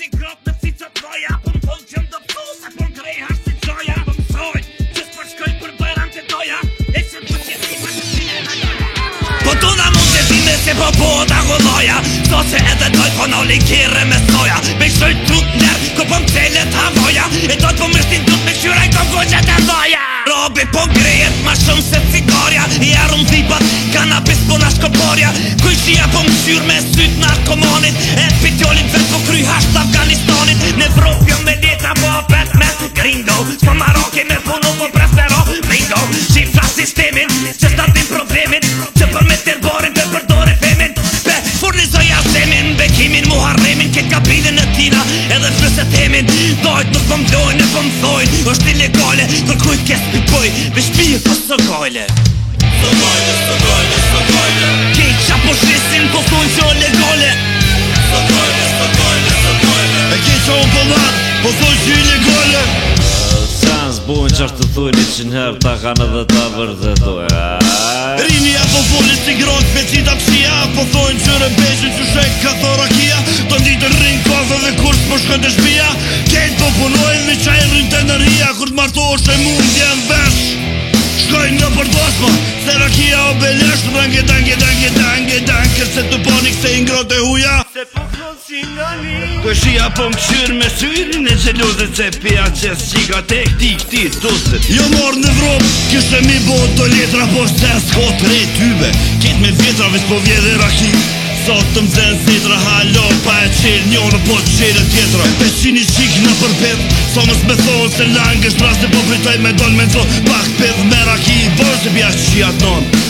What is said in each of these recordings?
si grot në si të troja Po më që më po si doja Po më po që së për doja E që më që që që Po të na mund se po po të agulloja Sto që edhe doj po në me soja Me shtoj të të ko po më po të havoja E po mështin me shyraj e doja Robi po grejet ma shumë se cigoria I arun dhipat nashkoporja po Kuj shia po më me syt Parremin ke kabinën e tina Edhe fëse themin Dojt nuk pëm po mdojnë Në pëm po thojnë është ilegale, Kër kuj kësë për bëj Vë shpijë për po së gojle Së gojle, së gojle, së gojle Kej qa po shrisin Po thonë që o legale Së gojle, së gojle, së gojle E kej qa o bëllat Po thonë që i legale bojnë qërë të thujnë që njerë ta kanë dhe ta vërdhetoj Rinja po folin si grot, vecita psia Po thojnë që në beqin që shek ka thorakia Të ditë rinjë kofë dhe kurs për shkën të shbija Kejt po punojnë me qajnë rinjë të nërria Kur të martohë është e mundjen dhe për dosmo Se rakia o belesh në rangi dangi dangi dangi Se të ponik se ingrote huja Se po flon si nga li Këshia po më këshyr me syrë Në gjeluze Se pia që së qika te këti këti tuse Jo morë në Vropë kështë e mi bot do letra Po se s'ko të tybe Kit me vjetra vis po vje dhe Sot të mzen zitra halo Pa e qil njërë, po të qilë tjetra Pe qin i qik në përpith So mës me thonë se langës Rast e po pritaj me donë me ndonë Pak pith me raki i bojë Se bja që qia të nonë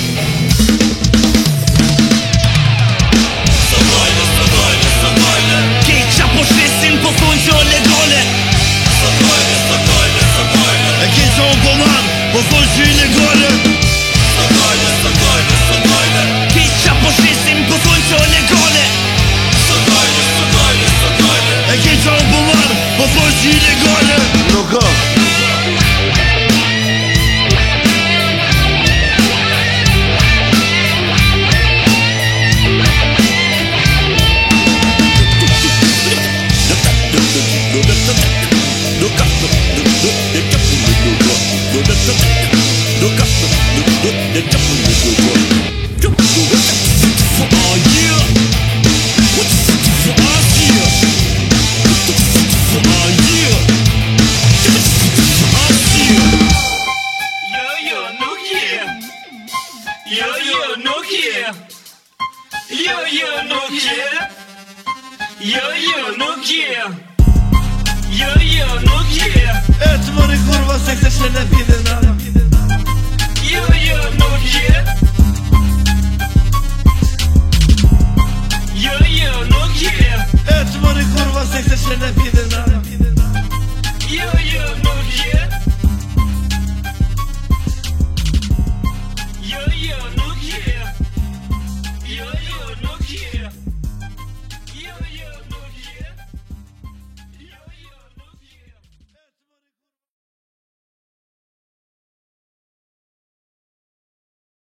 var Bozmości niegole No go No Yo yo no quiero. Yo yo no quiero. Yo yo no quiero.